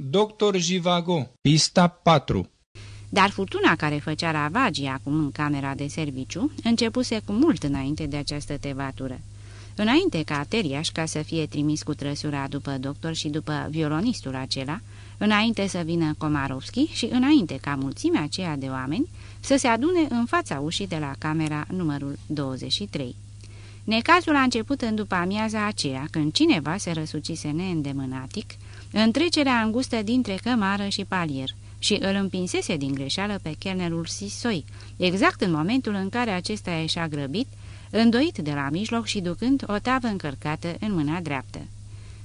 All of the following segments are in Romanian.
Doctor Jivago, pista 4 Dar furtuna care făcea ravagii acum în camera de serviciu începuse cu mult înainte de această tevatură. Înainte ca Teriaș ca să fie trimis cu trăsura după doctor și după violonistul acela, înainte să vină Komarovski și înainte ca mulțimea aceea de oameni să se adune în fața ușii de la camera numărul 23. Necazul a început în după amiaza aceea, când cineva se răsucise neîndemânatic, în trecerea îngustă dintre cămară și palier, și îl împinsese din greșeală pe chelnerul Sisoi, exact în momentul în care acesta ieșea grăbit, îndoit de la mijloc și ducând o tavă încărcată în mâna dreaptă.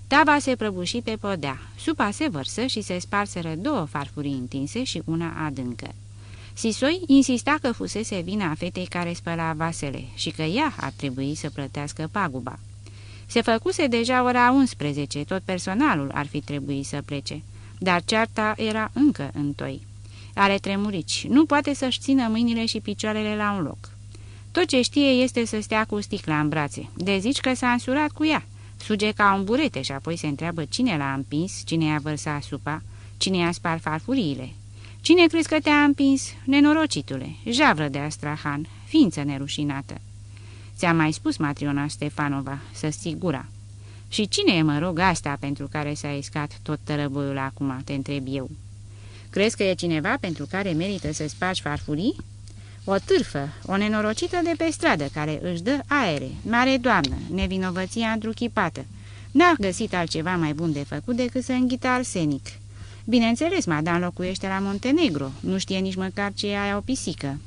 Tava se prăbuși pe podea, supa se vărsă și se sparseră două farfurii întinse și una adâncă. Sisoi insista că fusese vina fetei care spăla vasele și că ea ar trebui să plătească paguba. Se făcuse deja ora 11, tot personalul ar fi trebuit să plece, dar cearta era încă în toi. Are tremurici, nu poate să-și țină mâinile și picioarele la un loc. Tot ce știe este să stea cu sticla în brațe, de zici că s-a însurat cu ea. Suge ca un burete și apoi se întreabă cine l-a împins, cine i-a vărsat supa, cine i-a spart farfuriile. Cine crezi că te-a împins, nenorocitule, javră de Astrahan, ființă nerușinată? Ți-am mai spus, Matriona Stefanova, să sigura. Și cine e, mă rog, asta pentru care s-a iscat tot tărăboiul acum, te întreb eu? Crezi că e cineva pentru care merită să spargi farfurii? O târfă, o nenorocită de pe stradă care își dă aere, mare doamnă, nevinovăția întruchipată. N-a găsit altceva mai bun de făcut decât să înghită arsenic. Bineînțeles, madan locuiește la Montenegro, nu știe nici măcar ce e o pisică.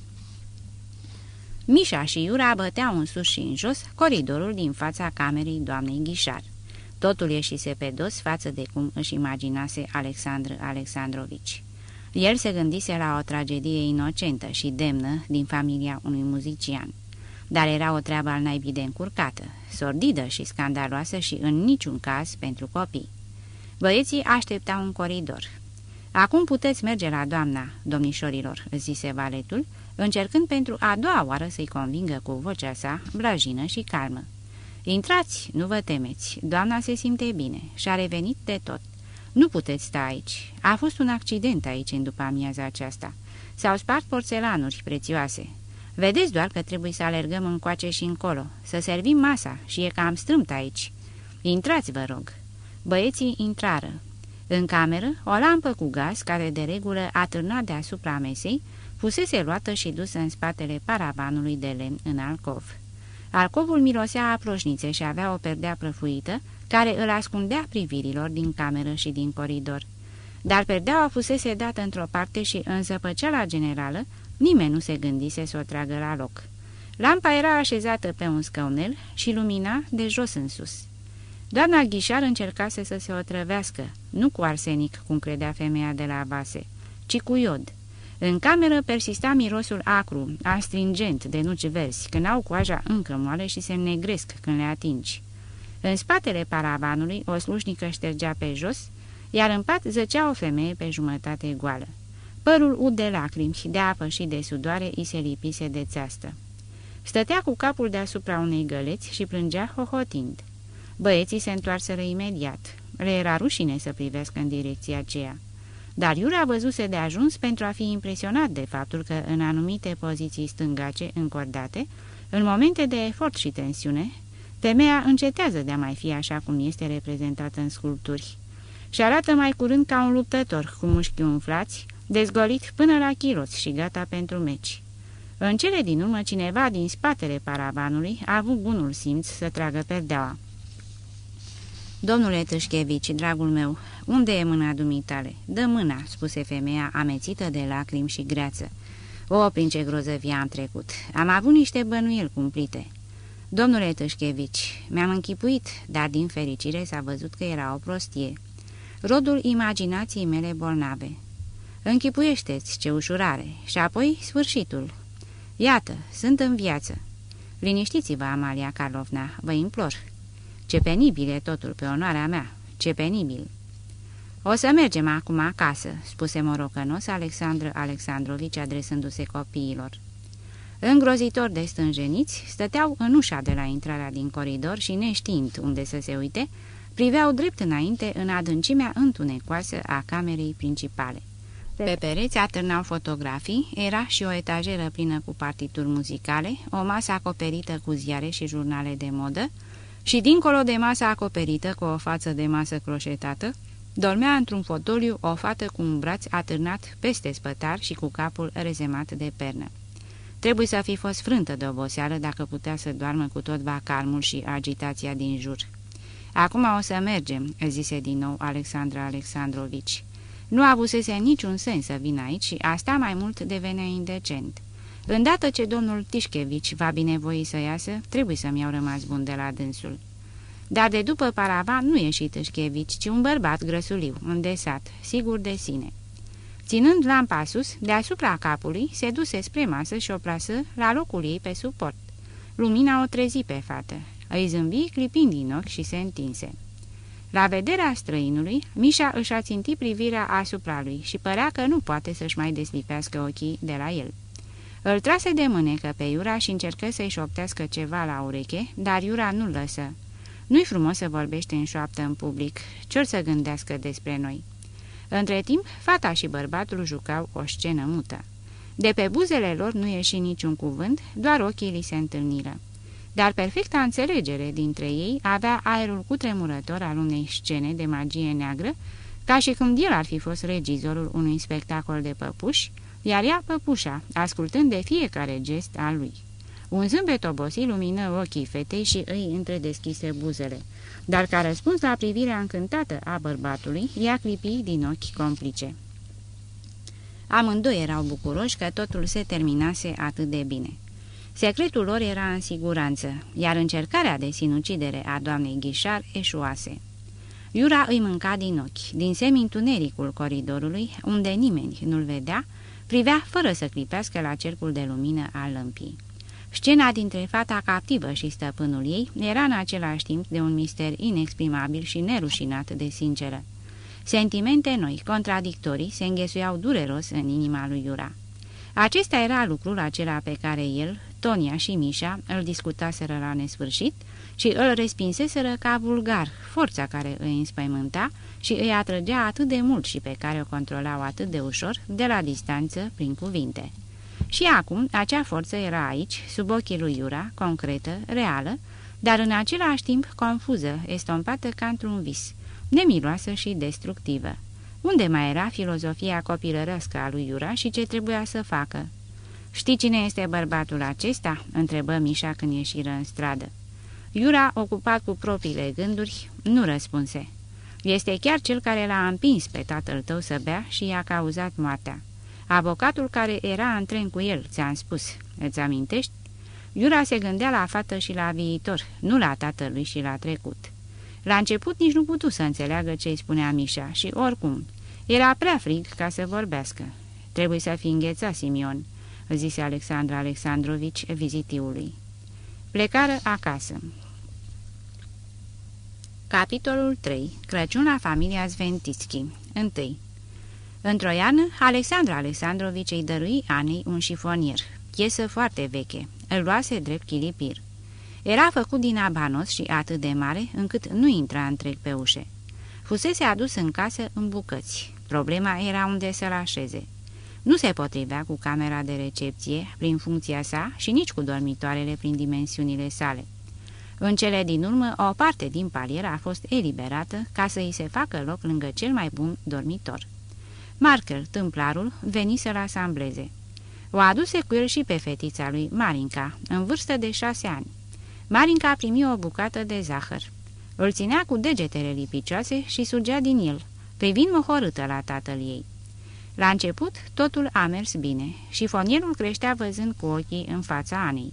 Mișa și Iura băteau în sus și în jos coridorul din fața camerei doamnei Ghișar. Totul ieșise pe dos față de cum își imaginase Alexandru Alexandrovici. El se gândise la o tragedie inocentă și demnă din familia unui muzician. Dar era o treabă al naibii de încurcată, sordidă și scandaloasă și în niciun caz pentru copii. Băieții așteptau un coridor. Acum puteți merge la doamna, domnișorilor," zise valetul, încercând pentru a doua oară să-i convingă cu vocea sa, blajină și calmă. Intrați, nu vă temeți, doamna se simte bine și a revenit de tot. Nu puteți sta aici. A fost un accident aici în după amiaza aceasta. S-au spart porțelanuri prețioase. Vedeți doar că trebuie să alergăm încoace și încolo, să servim masa și e cam strâmt aici. Intrați, vă rog." Băieții intrară. În cameră, o lampă cu gaz, care de regulă atârna deasupra mesei, fusese luată și dusă în spatele paravanului de lemn în alcov. Alcovul mirosea a ploșnițe și avea o perdea prăfuită, care îl ascundea privirilor din cameră și din coridor. Dar perdeaua fusese dată într-o parte și în zăpăceala generală nimeni nu se gândise să o tragă la loc. Lampa era așezată pe un scăunel și lumina de jos în sus. Doamna Ghișar încercase să se otrăvească, nu cu arsenic, cum credea femeia de la vase, ci cu iod. În cameră persista mirosul acru, astringent, de nuci verzi, când au coaja încă moale și se negresc când le atingi. În spatele paravanului o slușnică ștergea pe jos, iar în pat zăcea o femeie pe jumătate goală. Părul ud de lacrimi, de apă și de sudoare îi se lipise de țeastă. Stătea cu capul deasupra unei găleți și plângea hohotind. Băieții se întoarseră imediat. Le era rușine să privească în direcția aceea. Dar Iura văzuse de ajuns pentru a fi impresionat de faptul că în anumite poziții stângace încordate, în momente de efort și tensiune, femeia încetează de a mai fi așa cum este reprezentată în sculpturi și arată mai curând ca un luptător cu mușchi umflați, dezgolit până la chiloți și gata pentru meci. În cele din urmă, cineva din spatele paravanului a avut bunul simț să tragă perdeaua. Domnule Tâșchevici, dragul meu, unde e mâna dumitale? Dă mâna," spuse femeia amețită de lacrimi și greață. O, prin ce grozăvie am trecut! Am avut niște bănuieli cumplite." Domnule Tâșchevici, mi-am închipuit, dar din fericire s-a văzut că era o prostie. Rodul imaginației mele bolnave. Închipuiește-ți ce ușurare și apoi sfârșitul. Iată, sunt în viață. Liniștiți-vă, Amalia Karlovna, vă implor. Ce penibil e totul pe onoarea mea, ce penibil. O să mergem acum acasă, spuse morocănos Alexandru Alexandrovici adresându-se copiilor. Îngrozitor de stânjeniți, stăteau în ușa de la intrarea din coridor și neștiind unde să se uite, priveau drept înainte în adâncimea întunecoasă a camerei principale. Pe pereți atârnau fotografii, era și o etajeră plină cu partituri muzicale, o masă acoperită cu ziare și jurnale de modă și, dincolo de masa acoperită cu o față de masă croșetată, dormea într-un fotoliu o fată cu un braț atârnat peste spătar și cu capul rezemat de pernă. Trebuie să fi fost frântă de oboseală dacă putea să doarmă cu tot vacarmul și agitația din jur. Acum o să mergem," zise din nou Alexandra Alexandrovici. Nu avusese niciun sens să vină aici și asta mai mult devenea indecent. Îndată ce domnul Tișchevici va binevoi să iasă, trebuie să-mi iau rămas bun de la dânsul. Dar de după parava nu e și Tișchevici, ci un bărbat grăsuliu, îndesat, sigur de sine. Ținând lampa sus, deasupra capului, se duse spre masă și o plasă la locul ei pe suport. Lumina o trezi pe fată. Îi zâmbi, clipind din ochi și se întinse. La vederea străinului, Mișa își a țintit privirea asupra lui și părea că nu poate să-și mai deslipească ochii de la el. Îl trase de mânecă pe Iura și încercă să-i șoptească ceva la ureche, dar Iura nu lăsă. Nu-i frumos să vorbește în șoaptă în public, ce să gândească despre noi. Între timp, fata și bărbatul jucau o scenă mută. De pe buzele lor nu ieși niciun cuvânt, doar ochii li se întâlniră dar perfecta înțelegere dintre ei avea aerul cutremurător al unei scene de magie neagră, ca și când el ar fi fost regizorul unui spectacol de păpuși, iar ea păpușa, ascultând de fiecare gest al lui. Un zâmbet obosit lumină ochii fetei și îi întredeschise buzele, dar ca răspuns la privirea încântată a bărbatului, ea clipi din ochi complice. Amândoi erau bucuroși că totul se terminase atât de bine. Secretul lor era în siguranță, iar încercarea de sinucidere a doamnei Ghișar eșuase. Iura îi mânca din ochi, din semi-întunericul coridorului, unde nimeni nu-l vedea, privea fără să clipească la cercul de lumină al lămpii. Scena dintre fata captivă și stăpânul ei era în același timp de un mister inexprimabil și nerușinat de sinceră. Sentimente noi, contradictorii, se înghesuiau dureros în inima lui Iura. Acesta era lucrul acela pe care el, Tonia și Mișa îl discutaseră la nesfârșit și îl respinseseră ca vulgar, forța care îi înspăimânta și îi atrăgea atât de mult și pe care o controlau atât de ușor, de la distanță, prin cuvinte. Și acum, acea forță era aici, sub ochii lui Iura, concretă, reală, dar în același timp confuză, estompată ca într-un vis, nemiloasă și destructivă. Unde mai era filozofia copilărăscă a lui Iura și ce trebuia să facă? Știi cine este bărbatul acesta?" întrebă Mișa când ieșiră în stradă. Iura, ocupat cu propriile gânduri, nu răspunse. Este chiar cel care l-a împins pe tatăl tău să bea și i-a cauzat moartea. Avocatul care era în tren cu el, ți-am spus. Îți amintești? Iura se gândea la fată și la viitor, nu la tatălui și la trecut. La început nici nu putu să înțeleagă ce îi spunea Mișa și, oricum, era prea frig ca să vorbească. Trebuie să fi înghețat Simion zise Alexandra Alexandrovici vizitiului. Plecară acasă. Capitolul 3. Crăciun la familia Zventitski 1. Într-o iarnă, Alexandra Alexandrovici îi dărui Anei un șifonier, piesă foarte veche. Îl luase drept chilipir. Era făcut din abanos și atât de mare încât nu intra întreg pe ușe. Fusese adus în casă în bucăți. Problema era unde să-l așeze. Nu se potrivea cu camera de recepție prin funcția sa și nici cu dormitoarele prin dimensiunile sale. În cele din urmă, o parte din palier a fost eliberată ca să îi se facă loc lângă cel mai bun dormitor. Markel, tâmplarul, veni să-l asambleze. O aduse cu el și pe fetița lui, Marinca, în vârstă de șase ani. Marinca primi o bucată de zahăr. Îl ținea cu degetele lipicioase și sugea din el, privind mohorâtă la tatăl ei. La început, totul a mers bine și fonierul creștea văzând cu ochii în fața Anei.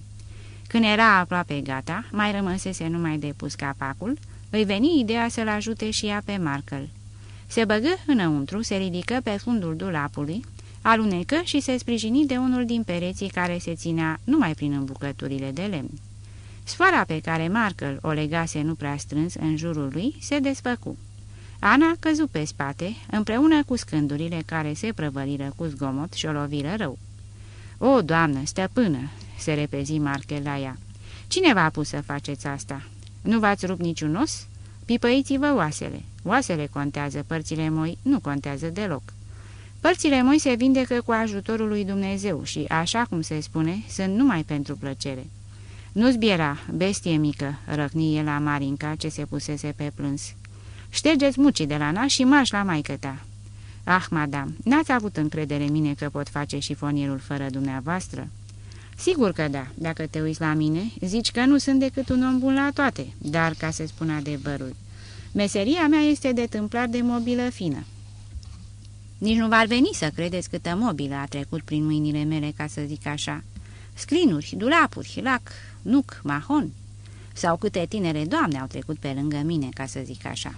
Când era aproape gata, mai rămăsese numai de pus capacul, îi veni ideea să-l ajute și ea pe Markel. Se băgă înăuntru, se ridică pe fundul dulapului, alunecă și se sprijini de unul din pereții care se ținea numai prin îmbucăturile de lemn. Sfoara pe care Markel o legase nu prea strâns în jurul lui se desfăcu. Ana căzu pe spate, împreună cu scândurile care se prăvăliră cu zgomot și o loviră rău. O, doamnă, stăpână!" Se repezi Marche la ea. Cine v-a pus să faceți asta? Nu v-ați rupt niciun os?" Pipăiți-vă oasele. Oasele contează, părțile moi nu contează deloc. Părțile moi se vindecă cu ajutorul lui Dumnezeu și, așa cum se spune, sunt numai pentru plăcere. Nu-ți biera, bestie mică, răcni el la Marinca ce se pusese pe plâns. Ștergeți mucii de la naș și marș la maică ta. Ah, madame, n-ați avut încredere în mine că pot face șifonierul fără dumneavoastră? Sigur că da, dacă te uiți la mine, zici că nu sunt decât un om bun la toate, dar, ca să spun adevărul, meseria mea este de tâmplar de mobilă fină. Nici nu va veni să credeți câtă mobilă a trecut prin mâinile mele, ca să zic așa. Scrinuri, dulapuri, lac, nuc, mahon. Sau câte tinere doamne au trecut pe lângă mine, ca să zic așa.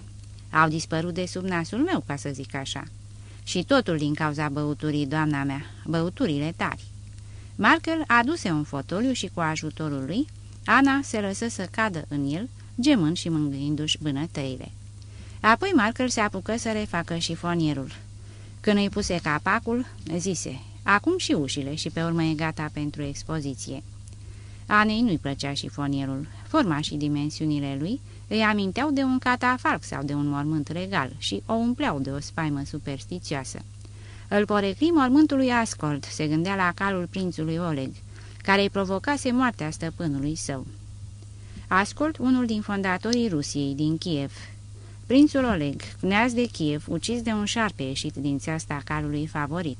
Au dispărut de sub nasul meu, ca să zic așa. Și totul din cauza băuturii, doamna mea, băuturile tari. Markel aduse un fotoliu și cu ajutorul lui, Ana se lăsă să cadă în el, gemând și mângâindu-și bânătăile. Apoi Markel se apucă să refacă șifonierul. Când îi puse capacul, zise, acum și ușile și pe urmă e gata pentru expoziție. Anei nu-i plăcea șifonierul. Forma și dimensiunile lui îi aminteau de un catafalc sau de un mormânt regal și o umpleau de o spaimă superstițioasă. Îl porecli mormântului Ascold, se gândea la calul prințului Oleg, care îi provocase moartea stăpânului său. Ascold, unul din fondatorii Rusiei, din Kiev. Prințul Oleg, neaz de Kiev, ucis de un șarpe ieșit din țeasta calului favorit.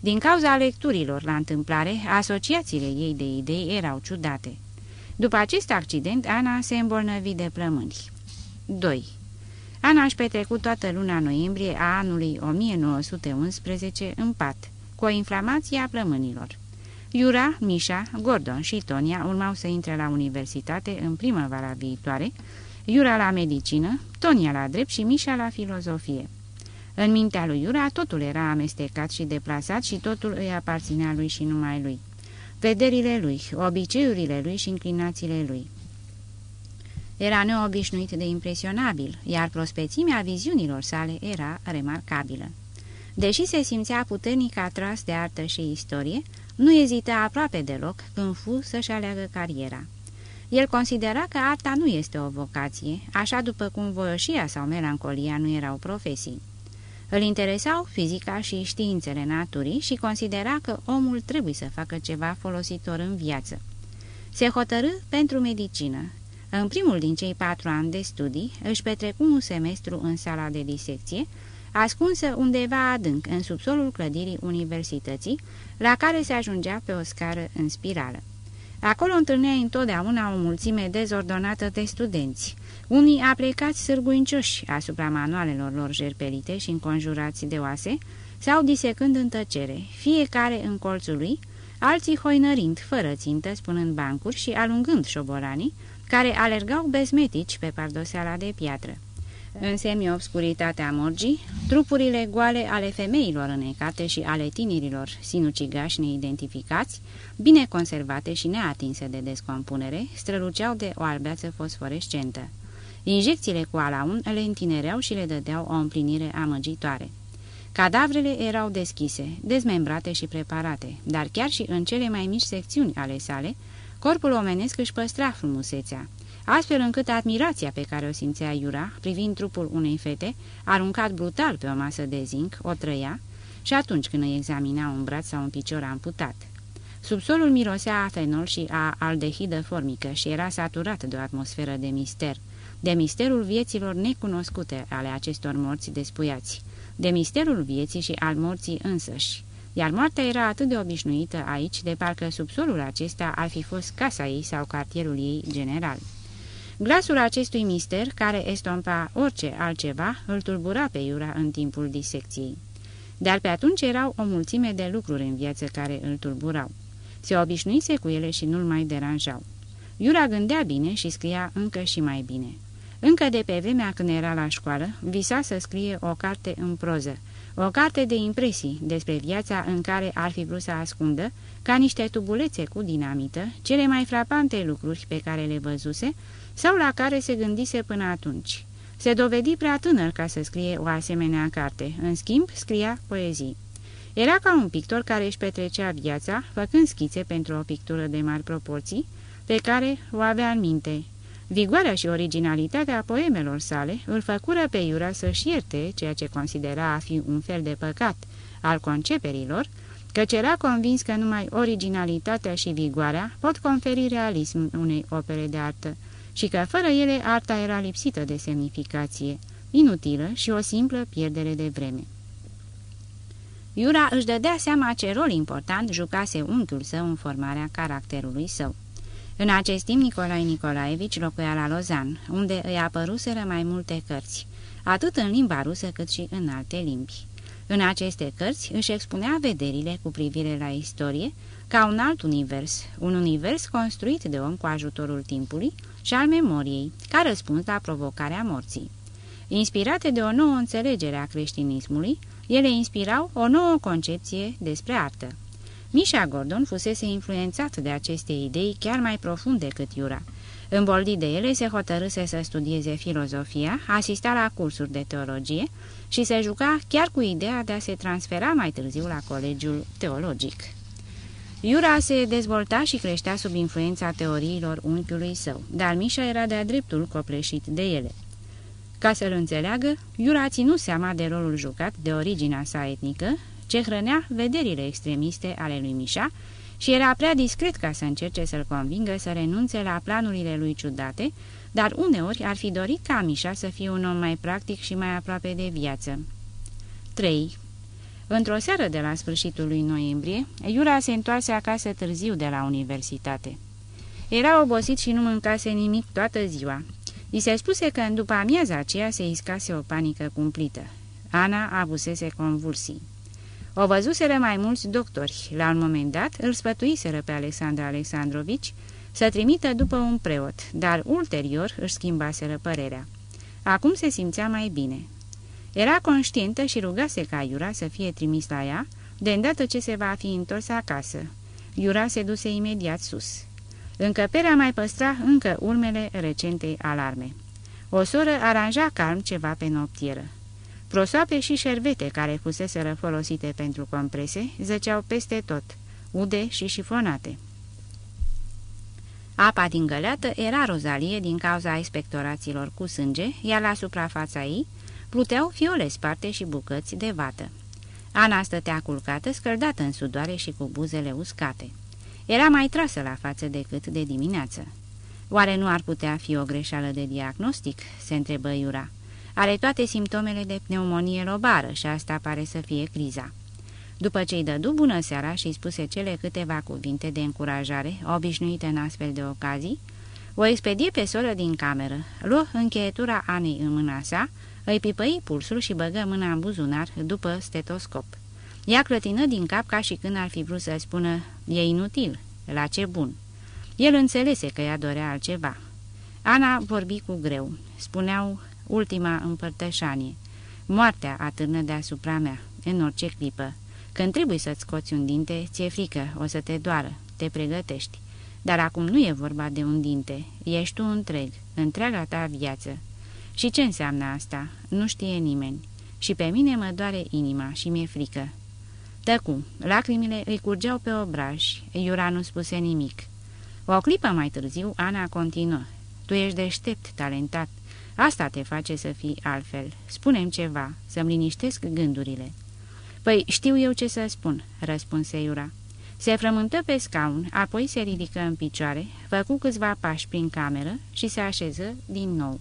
Din cauza lecturilor la întâmplare, asociațiile ei de idei erau ciudate. După acest accident, Ana se îmbolnăvi de plămâni. 2. Ana își petrecut toată luna noiembrie a anului 1911 în pat, cu o inflamație a plămânilor. Iura, Mișa, Gordon și Tonia urmau să intre la universitate în primăvara viitoare, Iura la medicină, Tonia la drept și Mișa la filozofie. În mintea lui Iura totul era amestecat și deplasat și totul îi aparținea lui și numai lui. Vederile lui, obiceiurile lui și inclinațiile lui. Era neobișnuit de impresionabil, iar prospețimea viziunilor sale era remarcabilă. Deși se simțea puternic atras de artă și istorie, nu ezita aproape deloc când fu să-și aleagă cariera. El considera că arta nu este o vocație, așa după cum voioșia sau melancolia nu erau profesii. Îl interesau fizica și științele naturii și considera că omul trebuie să facă ceva folositor în viață. Se hotărâ pentru medicină. În primul din cei patru ani de studii își petrecu un semestru în sala de disecție, ascunsă undeva adânc în subsolul clădirii universității, la care se ajungea pe o scară în spirală. Acolo întâlnea întotdeauna o mulțime dezordonată de studenți, unii aplicați sârguincioși asupra manualelor lor jerpelite și înconjurați de oase, sau disecând în tăcere, fiecare în colțul lui, alții hoinărind, fără țintă, spunând bancuri și alungând șobolanii, care alergau bezmetici pe pardoseala de piatră. În semi-obscuritatea morgii, trupurile goale ale femeilor înnecate și ale tinerilor sinucigași neidentificați, bine conservate și neatinse de descompunere, străluceau de o albeață fosforescentă. Injecțiile cu alaun le întinereau și le dădeau o împlinire amăgitoare. Cadavrele erau deschise, dezmembrate și preparate, dar chiar și în cele mai mici secțiuni ale sale, corpul omenesc își păstra frumusețea, astfel încât admirația pe care o simțea Iura, privind trupul unei fete, aruncat brutal pe o masă de zinc, o trăia, și atunci când îi examina un braț sau un picior amputat. Subsolul mirosea a fenol și a aldehidă formică și era saturat de o atmosferă de mister, de misterul vieților necunoscute ale acestor morți despuiați, de misterul vieții și al morții însăși. Iar moartea era atât de obișnuită aici, de parcă subsolul acesta ar fi fost casa ei sau cartierul ei general. Glasul acestui mister, care estompa orice altceva, îl tulbura pe Iura în timpul disecției. Dar pe atunci erau o mulțime de lucruri în viață care îl tulburau. Se obișnuise cu ele și nu-l mai deranjau. Iura gândea bine și scria încă și mai bine. Încă de pe vremea când era la școală, visa să scrie o carte în proză, o carte de impresii despre viața în care ar fi vrut să ascundă, ca niște tubulețe cu dinamită, cele mai frapante lucruri pe care le văzuse sau la care se gândise până atunci. Se dovedi prea tânăr ca să scrie o asemenea carte, în schimb scria poezii. Era ca un pictor care își petrecea viața, făcând schițe pentru o pictură de mari proporții, pe care o avea în minte, Vigoarea și originalitatea poemelor sale îl făcură pe Iura să-și ierte ceea ce considera a fi un fel de păcat al conceperilor, căci era convins că numai originalitatea și vigoarea pot conferi realism unei opere de artă și că fără ele arta era lipsită de semnificație, inutilă și o simplă pierdere de vreme. Iura își dădea seama ce rol important jucase unchiul său în formarea caracterului său. În acest timp, Nicolae Nicolaevici locuia la Lozan, unde îi apăruseră mai multe cărți, atât în limba rusă cât și în alte limbi. În aceste cărți își expunea vederile cu privire la istorie ca un alt univers, un univers construit de om cu ajutorul timpului și al memoriei, ca răspuns la provocarea morții. Inspirate de o nouă înțelegere a creștinismului, ele inspirau o nouă concepție despre artă. Misha Gordon fusese influențat de aceste idei chiar mai profund decât Iura. Îmboldit de ele, se hotărâse să studieze filozofia, asista la cursuri de teologie și se juca chiar cu ideea de a se transfera mai târziu la colegiul teologic. Iura se dezvolta și creștea sub influența teoriilor unchiului său, dar Mișa era de-a dreptul copleșit de ele. Ca să-l înțeleagă, Iura a ținut seama de rolul jucat de originea sa etnică, ce hrănea vederile extremiste ale lui Mișa și era prea discret ca să încerce să-l convingă să renunțe la planurile lui ciudate, dar uneori ar fi dorit ca Mișa să fie un om mai practic și mai aproape de viață. 3. Într-o seară de la sfârșitul lui noiembrie, Iura se întoarse acasă târziu de la universitate. Era obosit și nu mâncase nimic toată ziua. I se spuse că în după amiaza aceea se iscase o panică cumplită. Ana avusese convulsii. O văzuseră mai mulți doctori. La un moment dat îl sfătuiseră pe Alexandra Alexandrovici să trimită după un preot, dar ulterior își schimbaseră părerea. Acum se simțea mai bine. Era conștientă și rugase ca Iura să fie trimis la ea, de îndată ce se va fi întors acasă. Iura se duse imediat sus. Încăperea mai păstra încă urmele recentei alarme. O soră aranja calm ceva pe noptieră. Prosoape și șervete care fuseseră folosite pentru comprese zăceau peste tot, ude și șifonate. Apa din găleată era rozalie din cauza expectorațiilor cu sânge, iar la suprafața ei pluteau fiole sparte și bucăți de vată. Ana stătea culcată, scăldată în sudoare și cu buzele uscate. Era mai trasă la față decât de dimineață. Oare nu ar putea fi o greșeală de diagnostic?" se întrebă Iura. Are toate simptomele de pneumonie lobară și asta pare să fie criza." După ce îi dădu bună seara și îi spuse cele câteva cuvinte de încurajare, obișnuite în astfel de ocazii, o expedie pe soră din cameră, luă încheietura Anei în mâna sa, îi pipăi pulsul și băgă mâna în buzunar după stetoscop. Ea clătină din cap ca și când ar fi vrut să spună, e inutil, la ce bun. El înțelese că ea dorea altceva. Ana vorbi cu greu. Spuneau ultima împărtășanie. Moartea atârnă deasupra mea, în orice clipă. Când trebuie să-ți scoți un dinte, ți-e frică, o să te doară, te pregătești. Dar acum nu e vorba de un dinte, ești tu întreg, întreaga ta viață. Și ce înseamnă asta? Nu știe nimeni. Și pe mine mă doare inima și mi-e frică. Tăcu, lacrimile îi curgeau pe obraj, Iura nu spuse nimic. O clipă mai târziu, Ana continuă. Tu ești deștept, talentat. Asta te face să fii altfel. Spunem ceva, să-mi liniștesc gândurile. Păi știu eu ce să spun," răspunse Iura. Se frământă pe scaun, apoi se ridică în picioare, făcu câțiva pași prin cameră și se așeză din nou.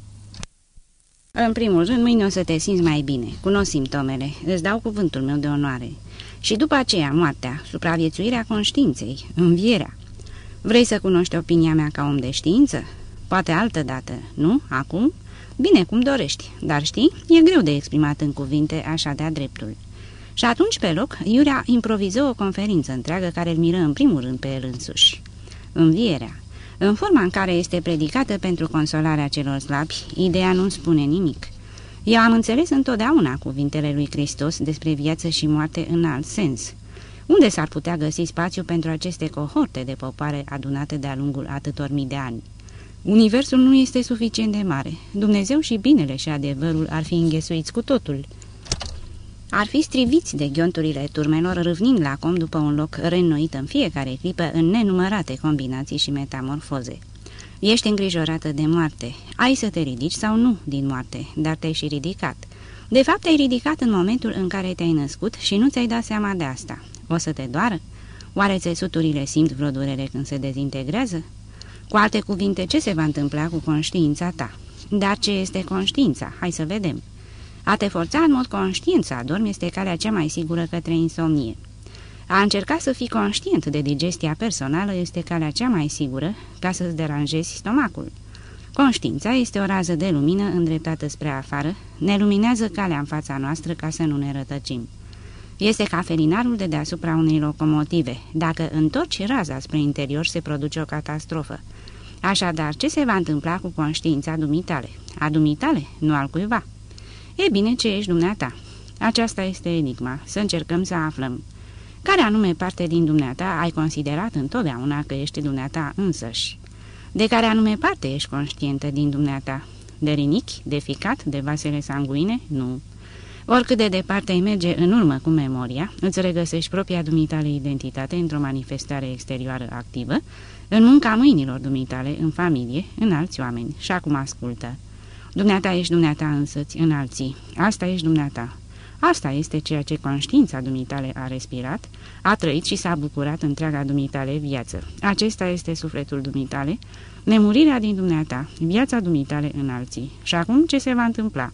În primul rând, mâine o să te simți mai bine. Cunosc simptomele. Îți dau cuvântul meu de onoare. Și după aceea, moartea, supraviețuirea conștiinței, învierea. Vrei să cunoști opinia mea ca om de știință? Poate altă dată, nu? Acum? Bine, cum dorești, dar știi, e greu de exprimat în cuvinte așa de-a dreptul. Și atunci, pe loc, Iurea improviză o conferință întreagă care îl miră în primul rând pe el însuși. Învierea. În forma în care este predicată pentru consolarea celor slabi, ideea nu spune nimic. Eu am înțeles întotdeauna cuvintele lui Hristos despre viață și moarte în alt sens. Unde s-ar putea găsi spațiu pentru aceste cohorte de popoare adunate de-a lungul atâtor mii de ani? Universul nu este suficient de mare. Dumnezeu și binele și adevărul ar fi înghesuiți cu totul. Ar fi striviți de ghionturile turmelor râvnind la com după un loc reînnoit în fiecare clipă în nenumărate combinații și metamorfoze. Ești îngrijorată de moarte. Ai să te ridici sau nu din moarte, dar te-ai și ridicat. De fapt, te-ai ridicat în momentul în care te-ai născut și nu ți-ai dat seama de asta. O să te doară? Oare țesuturile simt vreo durere când se dezintegrează? Cu alte cuvinte, ce se va întâmpla cu conștiința ta? Dar ce este conștiința? Hai să vedem. A te forța în mod conștient să adormi este calea cea mai sigură către insomnie. A încerca să fii conștient de digestia personală este calea cea mai sigură ca să-ți deranjezi stomacul. Conștiința este o rază de lumină îndreptată spre afară, ne luminează calea în fața noastră ca să nu ne rătăcim. Este ca felinarul de deasupra unei locomotive. Dacă întorci raza spre interior, se produce o catastrofă. Așadar, ce se va întâmpla cu conștiința dumitale? A dumitale, nu al cuiva. E bine, ce ești dumneata? Aceasta este enigma. Să încercăm să aflăm. Care anume parte din dumneata ai considerat întotdeauna că ești dumneata însăși? De care anume parte ești conștientă din dumneata? De rinichi, de ficat, de vasele sanguine? Nu. Oricât de departe îi merge în urmă cu memoria, îți regăsești propria dumitale identitate într-o manifestare exterioară activă, în munca mâinilor dumitale, în familie, în alți oameni. Și acum ascultă. Dumneata ești dumneata însăți, în alții. Asta ești dumneata. Asta este ceea ce conștiința dumitale a respirat, a trăit și s-a bucurat întreaga dumitale viață. Acesta este sufletul dumitale, nemurirea din dumneata, viața dumitale în alții. Și acum ce se va întâmpla?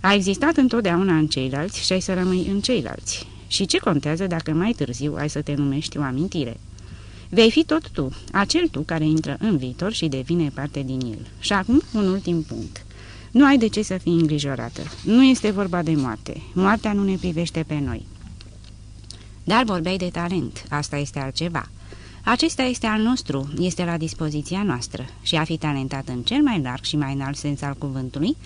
A existat întotdeauna în ceilalți și ai să rămâi în ceilalți. Și ce contează dacă mai târziu ai să te numești o amintire? Vei fi tot tu, acel tu care intră în viitor și devine parte din el. Și acum un ultim punct. Nu ai de ce să fii îngrijorată. Nu este vorba de moarte. Moartea nu ne privește pe noi. Dar vorbeai de talent. Asta este altceva. Acesta este al nostru, este la dispoziția noastră și a fi talentat în cel mai larg și mai înalt sens al cuvântului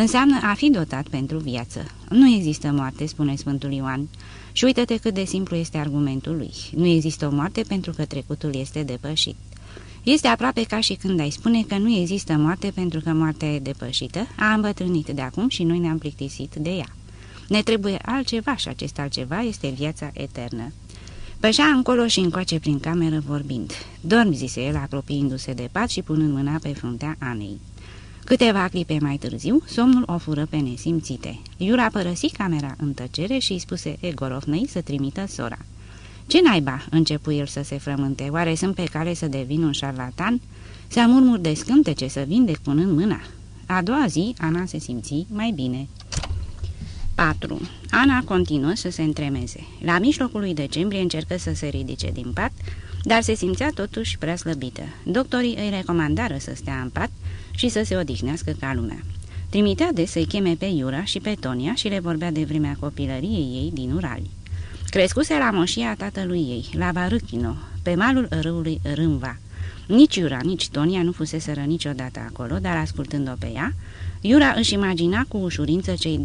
înseamnă a fi dotat pentru viață. Nu există moarte, spune Sfântul Ioan. Și uită-te cât de simplu este argumentul lui. Nu există o moarte pentru că trecutul este depășit. Este aproape ca și când ai spune că nu există moarte pentru că moartea e depășită, a îmbătrânit de acum și noi ne-am plictisit de ea. Ne trebuie altceva și acest altceva este viața eternă. Pășea încolo și încoace prin cameră vorbind. Dormi, zise el, apropiindu-se de pat și punând mâna pe fruntea Anei. Câteva clipe mai târziu, somnul o fură pe nesimțite. Iura părăsi camera în tăcere și îi spuse Egorovnei să trimită sora. Ce naiba?" începu el să se frământe. Oare sunt pe cale să devin un șarlatan? Să murmur de scântece să vindec punând mâna." A doua zi, Ana se simți mai bine. 4. Ana continuă să se întremeze. La mijlocul lui decembrie încercă să se ridice din pat, dar se simțea totuși prea slăbită. Doctorii îi recomandară să stea în pat și să se odihnească ca lumea. Trimitea de să-i cheme pe Iura și pe Tonia și le vorbea de vremea copilăriei ei din Urali. Crescuse la moșia tatălui ei, la Varâchino, pe malul râului Râmva. Nici Iura, nici Tonia nu fuseseră niciodată acolo, dar ascultând-o pe ea, Iura își imagina cu ușurință cei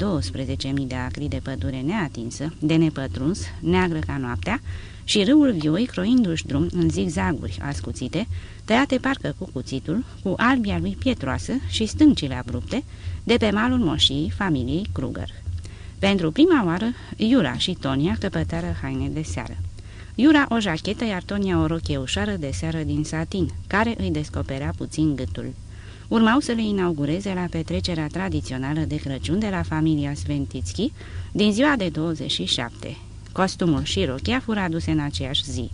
12.000 de acri de pădure neatinsă, de nepătruns, neagră ca noaptea, și râul vioi croindu-și drum în zigzaguri ascuțite, tăiate parcă cu cuțitul, cu albia lui pietroasă și stâncile abrupte, de pe malul moșii familiei Kruger. Pentru prima oară, Iura și Tonia căpătară haine de seară. Iura o jachetă, iar Tonia o rochie ușoară de seară din satin, care îi descoperea puțin gâtul. Urmau să le inaugureze la petrecerea tradițională de Crăciun de la familia Sventitski din ziua de 27. Costumul și rochia fură aduse în aceeași zi.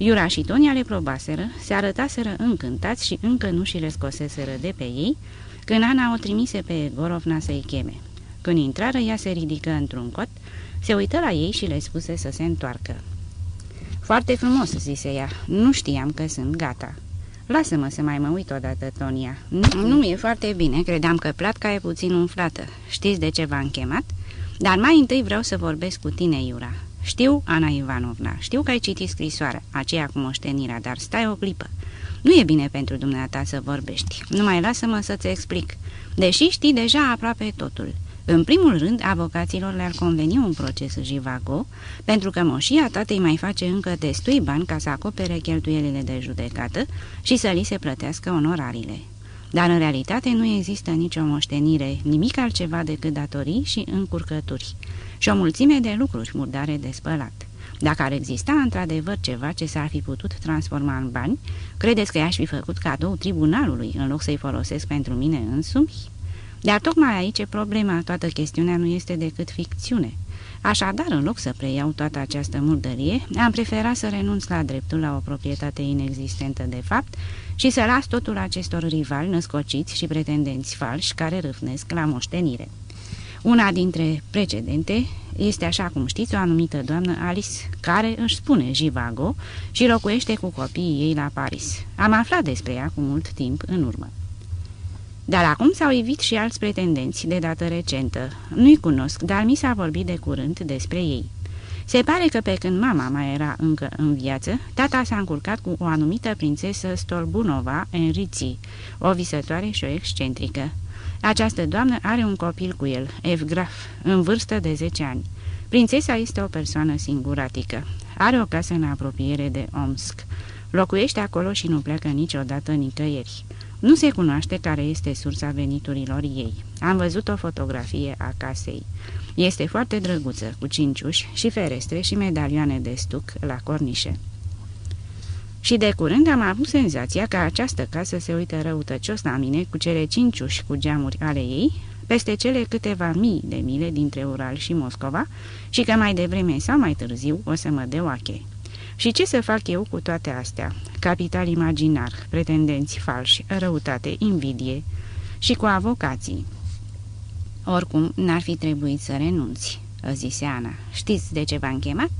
Iura și Tonia le probaseră, se arătaseră încântați și încă nu și le scoseseră de pe ei, când Ana o trimise pe Gorovna să-i cheme. Când intrară, ea se ridică într-un cot, se uită la ei și le spuse să se întoarcă. Foarte frumos," zise ea, nu știam că sunt gata." Lasă-mă să mai mă uit odată, Tonia." Nu, nu e foarte bine, credeam că platca e puțin umflată. Știți de ce v-am chemat? Dar mai întâi vreau să vorbesc cu tine, Iura." Știu, Ana Ivanovna, știu că ai citit scrisoarea, aceea cu moștenirea, dar stai o clipă. Nu e bine pentru dumneata să vorbești. Numai lasă-mă să-ți explic. Deși știi deja aproape totul. În primul rând, avocaților le-ar conveni un proces jivago, pentru că moșia tatei mai face încă destui bani ca să acopere cheltuielile de judecată și să li se plătească onorarile. Dar în realitate nu există nicio moștenire, nimic altceva decât datorii și încurcături și o mulțime de lucruri murdare de spălat. Dacă ar exista într-adevăr ceva ce s-ar fi putut transforma în bani, credeți că i-aș fi făcut cadou tribunalului în loc să-i folosesc pentru mine însumi? Dar tocmai aici e problema, toată chestiunea nu este decât ficțiune. Așadar, în loc să preiau toată această murdărie, am preferat să renunț la dreptul la o proprietate inexistentă de fapt și să las totul acestor rivali născociți și pretendenți falși care râfnesc la moștenire. Una dintre precedente este, așa cum știți, o anumită doamnă Alice, care își spune Jivago și locuiește cu copiii ei la Paris. Am aflat despre ea cu mult timp în urmă. Dar acum s-au evit și alți pretendenți de dată recentă. Nu-i cunosc, dar mi s-a vorbit de curând despre ei. Se pare că pe când mama mai era încă în viață, tata s-a încurcat cu o anumită prințesă Stolbunova Enriții, o visătoare și o excentrică. Această doamnă are un copil cu el, Evgraf, în vârstă de 10 ani. Prințesa este o persoană singuratică. Are o casă în apropiere de Omsk. Locuiește acolo și nu pleacă niciodată nicăieri. Nu se cunoaște care este sursa veniturilor ei. Am văzut o fotografie a casei. Este foarte drăguță, cu cinci uși și ferestre și medalioane de stuc la cornișe. Și de curând am avut senzația că această casă se uită răutăcios la mine cu cele cinci uși cu geamuri ale ei, peste cele câteva mii de mile dintre Ural și Moscova și că mai devreme sau mai târziu o să mă dea oache. Și ce să fac eu cu toate astea? Capital imaginar, pretendenți falși, răutate, invidie și cu avocații. Oricum, n-ar fi trebuit să renunți, zise Ana. Știți de ce v-am chemat?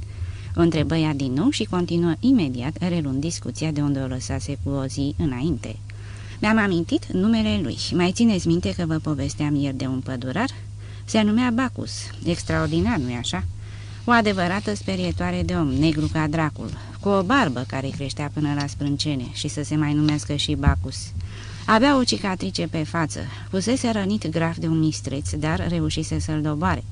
Întrebă ea din nou și continuă imediat, relund discuția de unde o lăsase cu o zi înainte. Mi-am amintit numele lui. Mai țineți minte că vă povesteam ieri de un pădurar? Se numea Bacus. Extraordinar, nu-i așa? O adevărată sperietoare de om, negru ca dracul, cu o barbă care creștea până la sprâncene și să se mai numească și Bacus. Avea o cicatrice pe față, pusese rănit graf de un mistreț, dar reușise să-l doboare.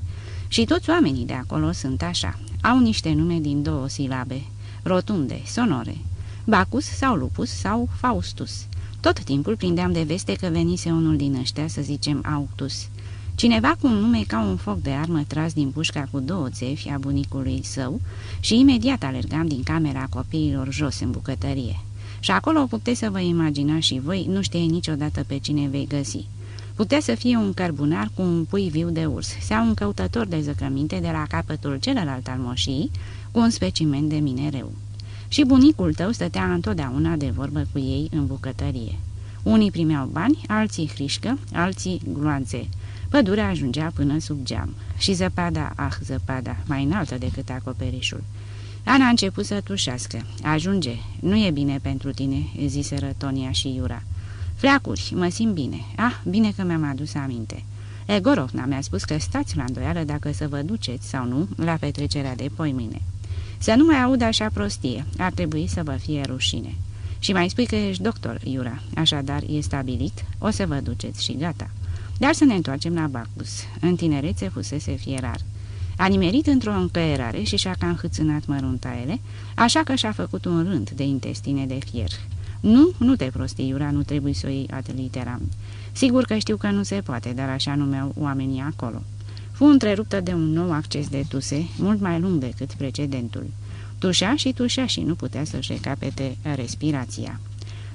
Și toți oamenii de acolo sunt așa, au niște nume din două silabe, rotunde, sonore, Bacus sau Lupus sau Faustus. Tot timpul prindeam de veste că venise unul din ăștia, să zicem Auctus. Cineva cu un nume ca un foc de armă tras din pușca cu două țefi a bunicului său și imediat alergam din camera copiilor jos în bucătărie. Și acolo puteți să vă imaginați și voi, nu știe niciodată pe cine vei găsi. Putea să fie un cărbunar cu un pui viu de urs sau un căutător de zăcăminte de la capătul celălalt al moșii cu un specimen de minereu. Și bunicul tău stătea întotdeauna de vorbă cu ei în bucătărie. Unii primeau bani, alții hrișcă, alții gloanțe. Pădurea ajungea până sub geam. Și zăpada, ah, zăpada, mai înaltă decât acoperișul. Ana a început să tușească. Ajunge, nu e bine pentru tine, ziseră Tonia și Iura. Fleacuri, mă simt bine. Ah, bine că mi-am adus aminte. Egorovna mi-a spus că stați la îndoială dacă să vă duceți sau nu la petrecerea de poimâine. Să nu mai aud așa prostie, ar trebui să vă fie rușine. Și mai spui că ești doctor, Iura, așadar e stabilit, o să vă duceți și gata. Dar să ne întoarcem la Bacus. În tinerețe fusese fierar. A nimerit într-o încăierare și și-a cam hâțânat măruntaiele, așa că și-a făcut un rând de intestine de fier. Nu, nu te prosti, Iura, nu trebuie să o iei ad literam. Sigur că știu că nu se poate, dar așa numeau oamenii acolo. Fu întreruptă de un nou acces de tuse, mult mai lung decât precedentul. Tușea și tușea și nu putea să-și recapete respirația.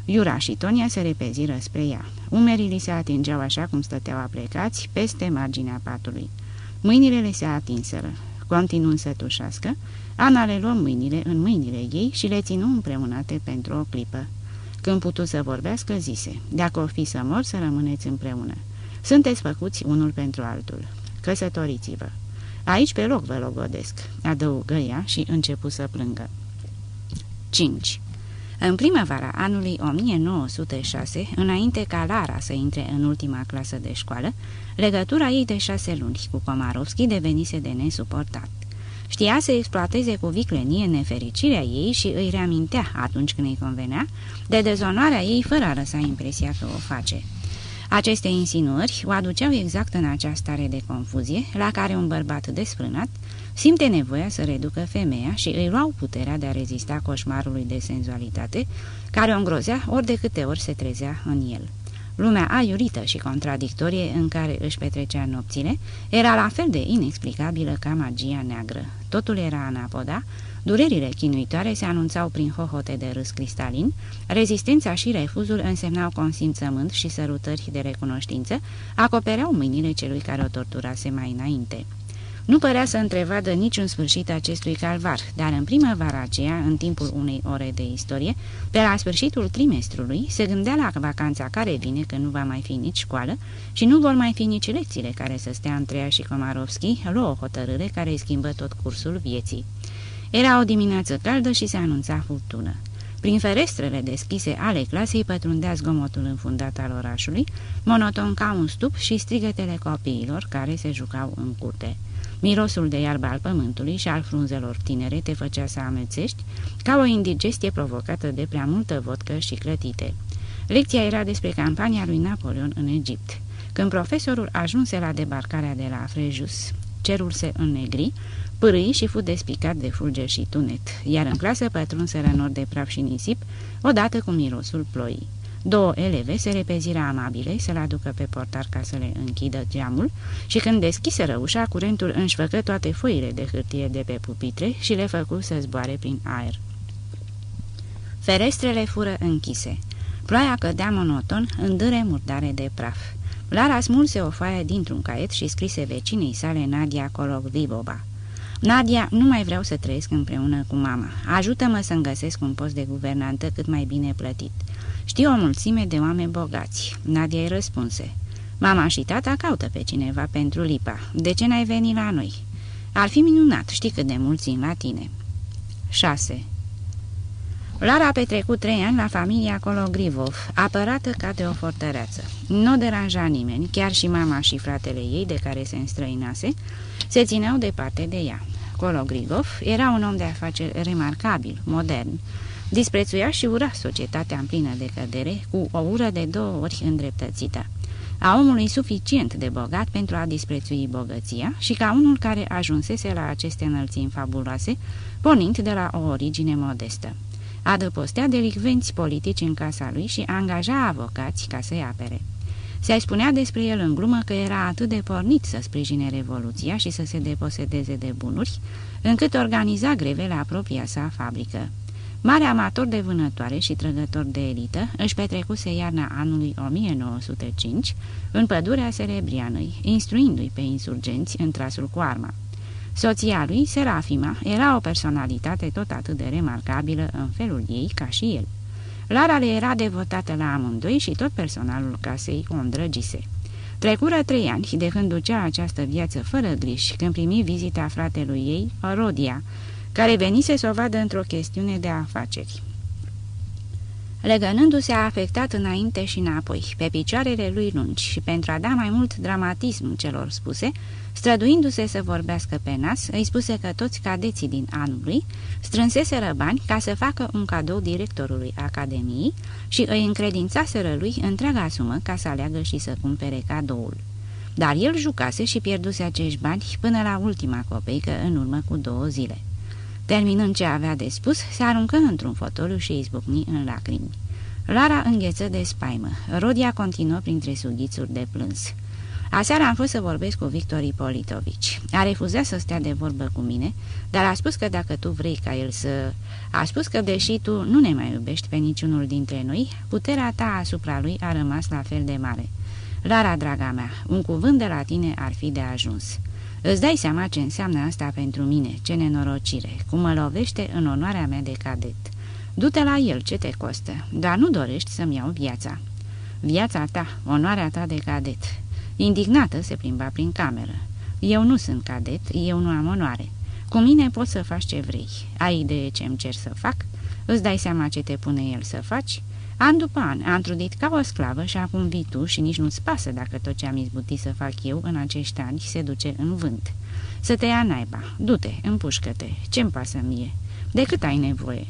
Iura și Tonia se repeziră spre ea. Umerii li se atingeau așa cum stăteau aplecați peste marginea patului. Mâinile le se atinseră. Continuând să tușească, Ana le luă mâinile în mâinile ei și le ținu împreunate pentru o clipă. Când putu să vorbească, zise, dacă o fi să mor, să rămâneți împreună. Sunteți făcuți unul pentru altul. Căsătoriți-vă. Aici pe loc vă logodesc, adăugă ea și începu să plângă. 5. În primăvara anului 1906, înainte ca Lara să intre în ultima clasă de școală, legătura ei de șase luni cu Komarovski devenise de nesuportat. Știa să exploateze cu viclenie nefericirea ei și îi reamintea, atunci când îi convenea, de dezonoarea ei fără a lăsa impresia că o face. Aceste insinuări o aduceau exact în această stare de confuzie, la care un bărbat desfrânat simte nevoia să reducă femeia și îi luau puterea de a rezista coșmarului de senzualitate, care o îngrozea ori de câte ori se trezea în el. Lumea aiurită și contradictorie în care își petrecea nopțile era la fel de inexplicabilă ca magia neagră. Totul era anapoda, durerile chinuitoare se anunțau prin hohote de râs cristalin, rezistența și refuzul însemnau consimțământ și sărutări de recunoștință, acopereau mâinile celui care o torturase mai înainte. Nu părea să întrevadă niciun sfârșit acestui calvar, dar în primăvara aceea, în timpul unei ore de istorie, pe la sfârșitul trimestrului, se gândea la vacanța care vine, că nu va mai fi nici școală și nu vor mai fi nici lecțiile care să stea Andreea și Komarovski, luă o hotărâre care îi schimbă tot cursul vieții. Era o dimineață caldă și se anunța furtună. Prin ferestrele deschise ale clasei pătrundea zgomotul înfundat al orașului, monoton ca un stup și strigătele copiilor care se jucau în curte. Mirosul de iarbă al pământului și al frunzelor tinere te făcea să amețești, ca o indigestie provocată de prea multă vodcă și clătite. Lecția era despre campania lui Napoleon în Egipt. Când profesorul ajunse la debarcarea de la Frejus, cerul se înnegri, pârâi și fu despicat de fulger și tunet, iar în clasă pătrunseră nor de praf și nisip, odată cu mirosul ploii. Două eleve se repeziră amabile să-l aducă pe portar ca să le închidă geamul și când deschiseră ușa, curentul înșfăcă toate foile de hârtie de pe pupitre și le făcu să zboare prin aer. Ferestrele fură închise. Ploaia cădea monoton în dâre murdare de praf. Lara smulse o foaie dintr-un caiet și scrise vecinei sale Nadia Cologviboba. Nadia, nu mai vreau să trăiesc împreună cu mama. Ajută-mă să-mi găsesc un post de guvernantă cât mai bine plătit. Știu o mulțime de oameni bogați. Nadia îi răspunse. Mama și tata caută pe cineva pentru lipa. De ce n-ai venit la noi? Ar fi minunat, știi cât de mulți la tine. 6. Lara a petrecut trei ani la familia Cologrivov, apărată ca de o fortăreață. Nu deranja nimeni, chiar și mama și fratele ei, de care se înstrăinase, se țineau departe de ea. Cologrivov era un om de afaceri remarcabil, modern, Disprețuia și ura societatea în plină de cădere, cu o ură de două ori îndreptățită. A omului suficient de bogat pentru a disprețui bogăția și ca unul care ajunsese la aceste înălțimi fabuloase, pornind de la o origine modestă. Adăpostea delicvenți politici în casa lui și angaja avocați ca să-i apere. Se spunea despre el în glumă că era atât de pornit să sprijine revoluția și să se deposedeze de bunuri, încât organiza greve la propria sa fabrică. Mare amator de vânătoare și trăgător de elită, își petrecuse iarna anului 1905 în pădurea Serebrianăi, instruindu-i pe insurgenți în trasul cu arma. Soția lui, Serafima, era o personalitate tot atât de remarcabilă în felul ei ca și el. Lara le era devotată la amândoi și tot personalul casei o îndrăgise. Trecură trei ani de când ducea această viață fără griji, când primi vizita fratelui ei, Rodia, care venise să o vadă într-o chestiune de afaceri. Legănându-se a afectat înainte și înapoi, pe picioarele lui lungi și pentru a da mai mult dramatism celor spuse, străduindu-se să vorbească pe nas, îi spuse că toți cadeții din anul lui strânseseră bani ca să facă un cadou directorului Academiei și îi încredințaseră lui întreaga sumă ca să aleagă și să cumpere cadoul. Dar el jucase și pierduse acești bani până la ultima copeică în urmă cu două zile. Terminând ce avea de spus, se aruncă într-un fotoliu și izbucni în lacrimi. Lara îngheță de spaimă. Rodia continuă printre sughițuri de plâns. Aseară am fost să vorbesc cu Victor Ipolitovici. A refuzat să stea de vorbă cu mine, dar a spus că dacă tu vrei ca el să... A spus că deși tu nu ne mai iubești pe niciunul dintre noi, puterea ta asupra lui a rămas la fel de mare. Lara, draga mea, un cuvânt de la tine ar fi de ajuns. Îți dai seama ce înseamnă asta pentru mine, ce nenorocire, cum mă lovește în onoarea mea de cadet. Du-te la el, ce te costă, dar nu dorești să-mi iau viața. Viața ta, onoarea ta de cadet. Indignată se plimba prin cameră. Eu nu sunt cadet, eu nu am onoare. Cu mine poți să faci ce vrei. Ai idee ce-mi cer să fac? Îți dai seama ce te pune el să faci? An după an am trudit ca o sclavă și acum vii tu și nici nu-ți pasă dacă tot ce am izbutit să fac eu în acești ani se duce în vânt. Să te ia naiba, du-te, împușcă-te, ce-mi pasă mie? De cât ai nevoie?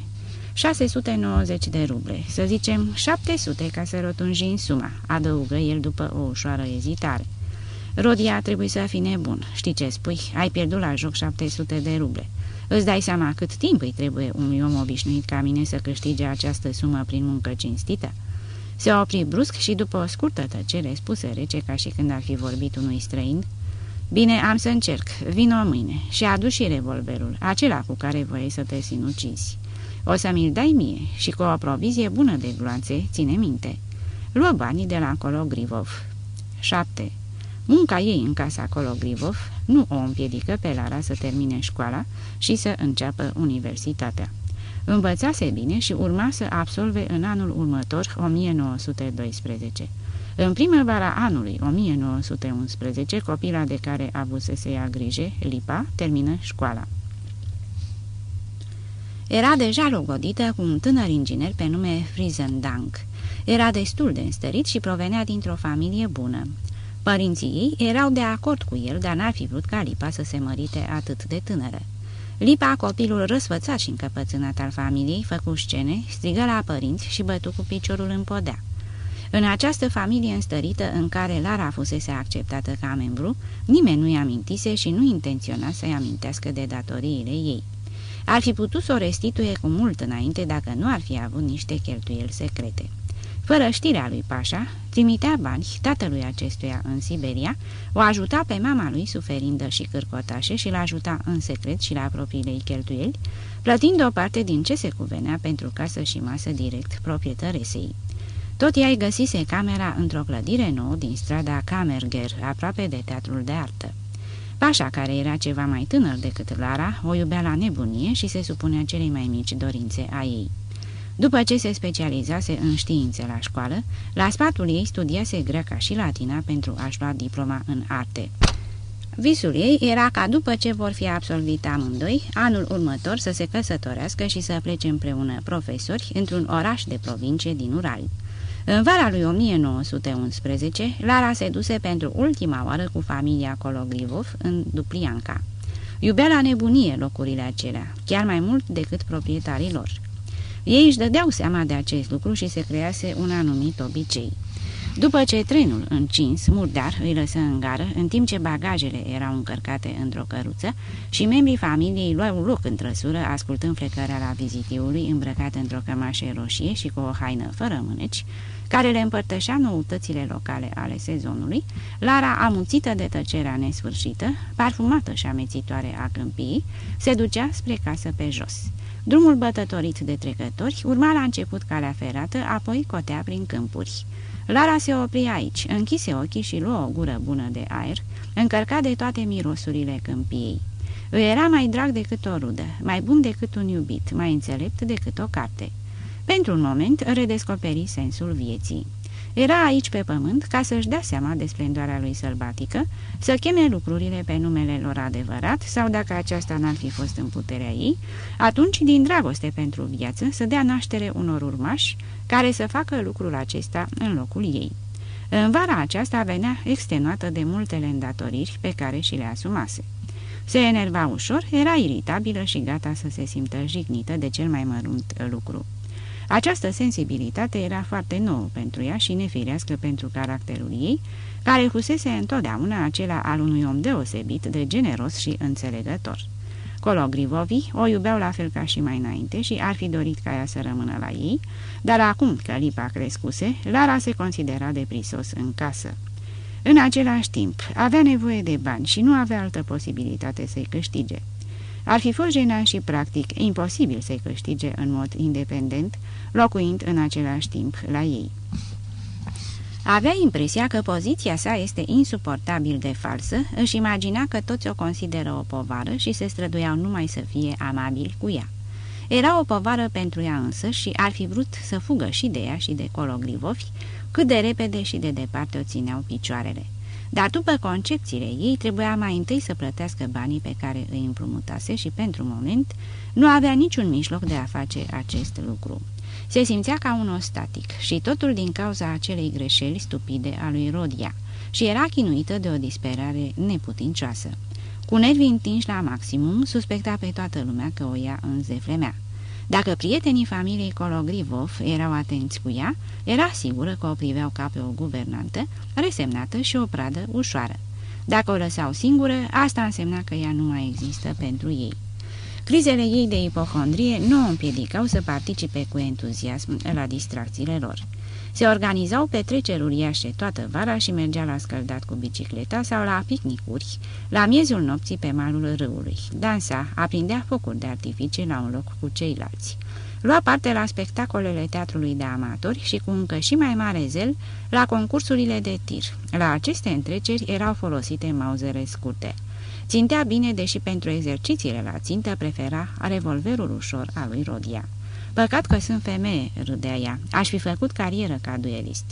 690 de ruble, să zicem 700 ca să rotunji în suma, adăugă el după o ușoară ezitare. Rodia trebuie să fii nebun, știi ce spui, ai pierdut la joc 700 de ruble. Îți dai seama cât timp îi trebuie unui om obișnuit ca mine să câștige această sumă prin muncă cinstită? Se opri brusc și după o scurtă tăcere spuse rece ca și când ar fi vorbit unui străin. Bine, am să încerc. Vino mâine și adu și revolverul, acela cu care voi să te sinucizi. O să mi-l dai mie și cu o provizie bună de gloanțe, ține minte. Luă banii de la acolo Grivov. 7. Munca ei în casa Grivov nu o împiedică pe Lara să termine școala și să înceapă universitatea. Învățase bine și urma să absolve în anul următor, 1912. În primăvara anului 1911, copila de care avuse să ia grijă, Lipa, termină școala. Era deja logodită cu un tânăr inginer pe nume Frizendank. Era destul de înstărit și provenea dintr-o familie bună. Părinții ei erau de acord cu el, dar n-ar fi vrut ca Lipa să se mărite atât de tânără. Lipa, copilul răsfățat și încăpățânat al familiei, făcu scene, strigă la părinți și bătu cu piciorul în podea. În această familie înstărită în care Lara fusese acceptată ca membru, nimeni nu-i amintise și nu intenționa să-i amintească de datoriile ei. Ar fi putut să o restituie cu mult înainte dacă nu ar fi avut niște cheltuieli secrete. Fără știrea lui Pașa, trimitea bani tatălui acestuia în Siberia, o ajuta pe mama lui suferindă și cârcotașe și l-ajuta în secret și la propriile cheltuieli, plătind o parte din ce se cuvenea pentru casă și masă direct proprietăresei. Tot ea găsise camera într-o clădire nouă din strada Kamerger, aproape de teatrul de artă. Pașa, care era ceva mai tânăr decât Lara, o iubea la nebunie și se supunea celei mai mici dorințe a ei. După ce se specializase în științe la școală, la sfatul ei studiase greaca și latina pentru a-și lua diploma în arte. Visul ei era ca după ce vor fi absolvit amândoi, anul următor să se căsătorească și să plece împreună profesori într-un oraș de provincie din Ural. În vara lui 1911, Lara se duse pentru ultima oară cu familia Kologlivov în Duplianca. Iubea la nebunie locurile acelea, chiar mai mult decât proprietarii lor. Ei își dădeau seama de acest lucru și se crease un anumit obicei. După ce trenul încins, murdar îi lăsă în gară, în timp ce bagajele erau încărcate într-o căruță și membrii familiei luau loc în trăsură, ascultând flecarea la vizitiului îmbrăcat într-o cămașă roșie și cu o haină fără mâneci, care le împărtășea noutățile locale ale sezonului, Lara, amuțită de tăcerea nesfârșită, parfumată și amețitoare a câmpiei, se ducea spre casă pe jos. Drumul bătătorit de trecători urma la început calea ferată, apoi cotea prin câmpuri. Lara se opri aici, închise ochii și luă o gură bună de aer, încărcat de toate mirosurile câmpiei. Îi era mai drag decât o rudă, mai bun decât un iubit, mai înțelept decât o carte. Pentru un moment redescoperi sensul vieții. Era aici pe pământ ca să-și dea seama de splendoarea lui sălbatică, să cheme lucrurile pe numele lor adevărat sau dacă aceasta n-ar fi fost în puterea ei, atunci din dragoste pentru viață să dea naștere unor urmași care să facă lucrul acesta în locul ei. În vara aceasta venea extenuată de multele îndatoriri pe care și le asumase. Se enerva ușor, era iritabilă și gata să se simtă jignită de cel mai mărunt lucru. Această sensibilitate era foarte nouă pentru ea și nefirească pentru caracterul ei, care fusese întotdeauna acela al unui om deosebit de generos și înțelegător. Cologrivovi o iubeau la fel ca și mai înainte și ar fi dorit ca ea să rămână la ei, dar acum că lipa crescuse, Lara se considera deprisos în casă. În același timp, avea nevoie de bani și nu avea altă posibilitate să-i câștige. Ar fi fost jenant și practic imposibil să-i câștige în mod independent, locuind în același timp la ei. Avea impresia că poziția sa este insuportabil de falsă, își imagina că toți o consideră o povară și se străduiau numai să fie amabil cu ea. Era o povară pentru ea însă și ar fi vrut să fugă și de ea și de cologlivofi, cât de repede și de departe o țineau picioarele. Dar după concepțiile ei, trebuia mai întâi să plătească banii pe care îi împrumutase și, pentru moment, nu avea niciun mijloc de a face acest lucru. Se simțea ca un ostatic și totul din cauza acelei greșeli stupide a lui Rodia și era chinuită de o disperare neputincioasă. Cu nervii întinși la maximum, suspecta pe toată lumea că o ia în zeflemea. Dacă prietenii familiei Kologrivov erau atenți cu ea, era sigură că o priveau ca pe o guvernantă, resemnată și o pradă ușoară. Dacă o lăsau singură, asta însemna că ea nu mai există pentru ei. Crizele ei de ipohondrie nu o împiedicau să participe cu entuziasm la distracțiile lor. Se organizau petreceri uriașe toată vara și mergea la scăldat cu bicicleta sau la picnicuri, la miezul nopții pe malul râului. Dansa, aprindea focuri de artificii la un loc cu ceilalți. Lua parte la spectacolele teatrului de amatori și cu încă și mai mare zel la concursurile de tir. La aceste întreceri erau folosite mauzere scurte. Țintea bine, deși pentru exercițiile la țintă prefera revolverul ușor al lui Rodia. Păcat că sunt femeie, râdea ea. Aș fi făcut carieră ca duelist.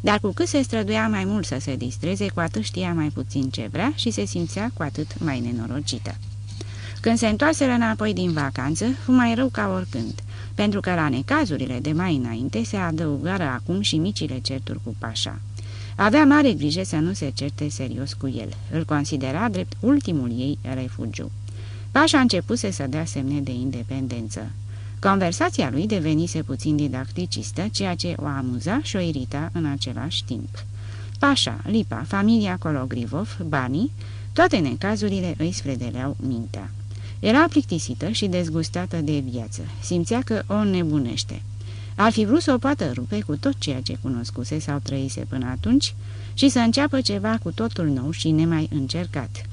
Dar cu cât se străduia mai mult să se distreze, cu atât știa mai puțin ce vrea și se simțea cu atât mai nenorocită. Când se întoarseră înapoi din vacanță, fu mai rău ca oricând, pentru că la necazurile de mai înainte se adăugară acum și micile certuri cu pașa. Avea mare grijă să nu se certe serios cu el. Îl considera drept ultimul ei refugiu. Pașa începuse să dea semne de independență. Conversația lui devenise puțin didacticistă, ceea ce o amuza și o irita în același timp. Pașa, Lipa, familia Cologrivov, banii, toate necazurile îi sfredeleau mintea. Era plictisită și dezgustată de viață. Simțea că o nebunește. Ar fi vrut să o poată rupe cu tot ceea ce cunoscuse sau trăise până atunci și să înceapă ceva cu totul nou și nemai încercat.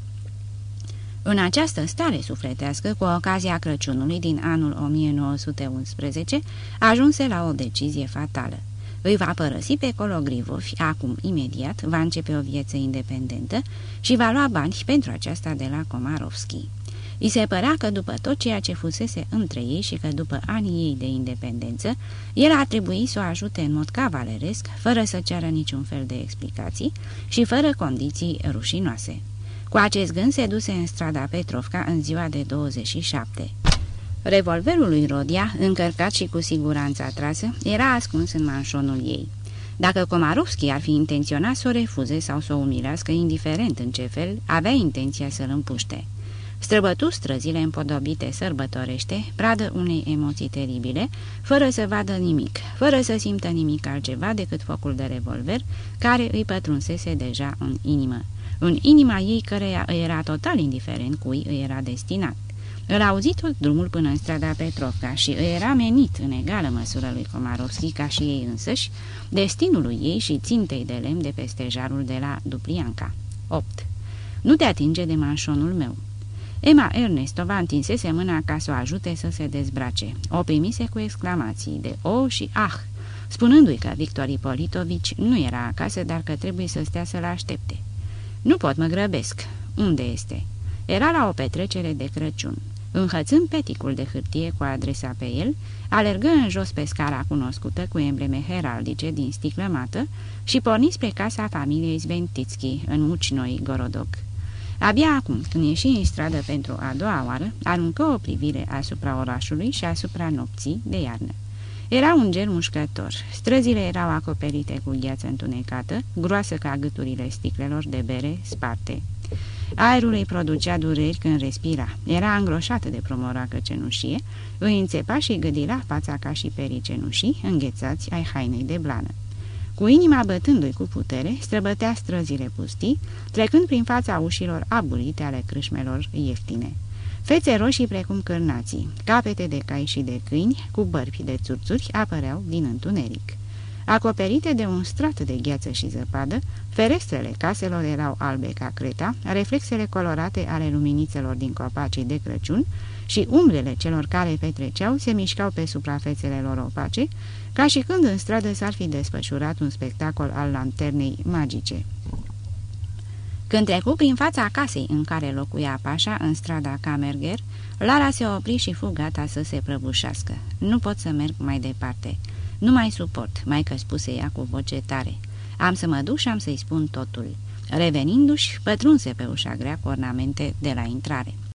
În această stare sufletească, cu ocazia Crăciunului din anul 1911, ajunse la o decizie fatală. Îi va părăsi pe Cologrivovi, acum imediat va începe o viață independentă și va lua bani pentru aceasta de la Komarovski. I se părea că după tot ceea ce fusese între ei și că după anii ei de independență, el a trebuit să o ajute în mod cavaleresc, fără să ceară niciun fel de explicații și fără condiții rușinoase. Cu acest gând se duse în strada Petrovca în ziua de 27. Revolverul lui Rodia, încărcat și cu siguranță atrasă, era ascuns în manșonul ei. Dacă Komarovski ar fi intenționat să o refuze sau să o umilească, indiferent în ce fel, avea intenția să-l împuște. Străbătu străzile împodobite sărbătorește, pradă unei emoții teribile, fără să vadă nimic, fără să simtă nimic altceva decât focul de revolver, care îi pătrunsese deja în inimă. În inima ei, căreia îi era total indiferent cui îi era destinat. Îl auzi tot drumul până în strada Petrovca și îi era menit în egală măsură lui Komarovski ca și ei însăși, destinului ei și țintei de lemn de peste jarul de la Duplianca. 8. Nu te atinge de manșonul meu. Emma Ernestova întinsese mâna ca să o ajute să se dezbrace. O primise cu exclamații de O și Ah, spunându-i că Victor Ipolitovici nu era acasă, dar că trebuie să stea să-l aștepte. Nu pot, mă grăbesc. Unde este?" Era la o petrecere de Crăciun. Înhățând peticul de hârtie cu adresa pe el, alergă în jos pe scara cunoscută cu embleme heraldice din sticlă mată și porni spre casa familiei Sventitski, în Mucinoi, Gorodok. Abia acum, când ieși în stradă pentru a doua oară, aruncă o privire asupra orașului și asupra nopții de iarnă. Era un ger mușcător. Străzile erau acoperite cu gheață întunecată, groasă ca gâturile sticlelor de bere sparte. Aerul îi producea dureri când respira. Era îngroșată de promoracă cenușie, îi înțepa și gâdila fața ca și perii cenușii, înghețați ai hainei de blană. Cu inima bătându-i cu putere, străbătea străzile pustii, trecând prin fața ușilor aburite ale crâșmelor ieftine. Fețe roșii precum cârnații, capete de cai și de câini, cu bărbi de țurțuri, apăreau din întuneric. Acoperite de un strat de gheață și zăpadă, ferestrele caselor erau albe ca creta, reflexele colorate ale luminițelor din copacii de Crăciun și umbrele celor care petreceau se mișcau pe suprafețele lor opace, ca și când în stradă s-ar fi desfășurat un spectacol al lanternei magice. Când trecu prin fața casei în care locuia Pașa, în strada Camerger, Lara se opri și fu gata să se prăbușească. Nu pot să merg mai departe. Nu mai suport, mai că spuse ea cu voce tare. Am să mă duc și am să-i spun totul. Revenindu-și, pătrunse pe ușa grea cu ornamente de la intrare.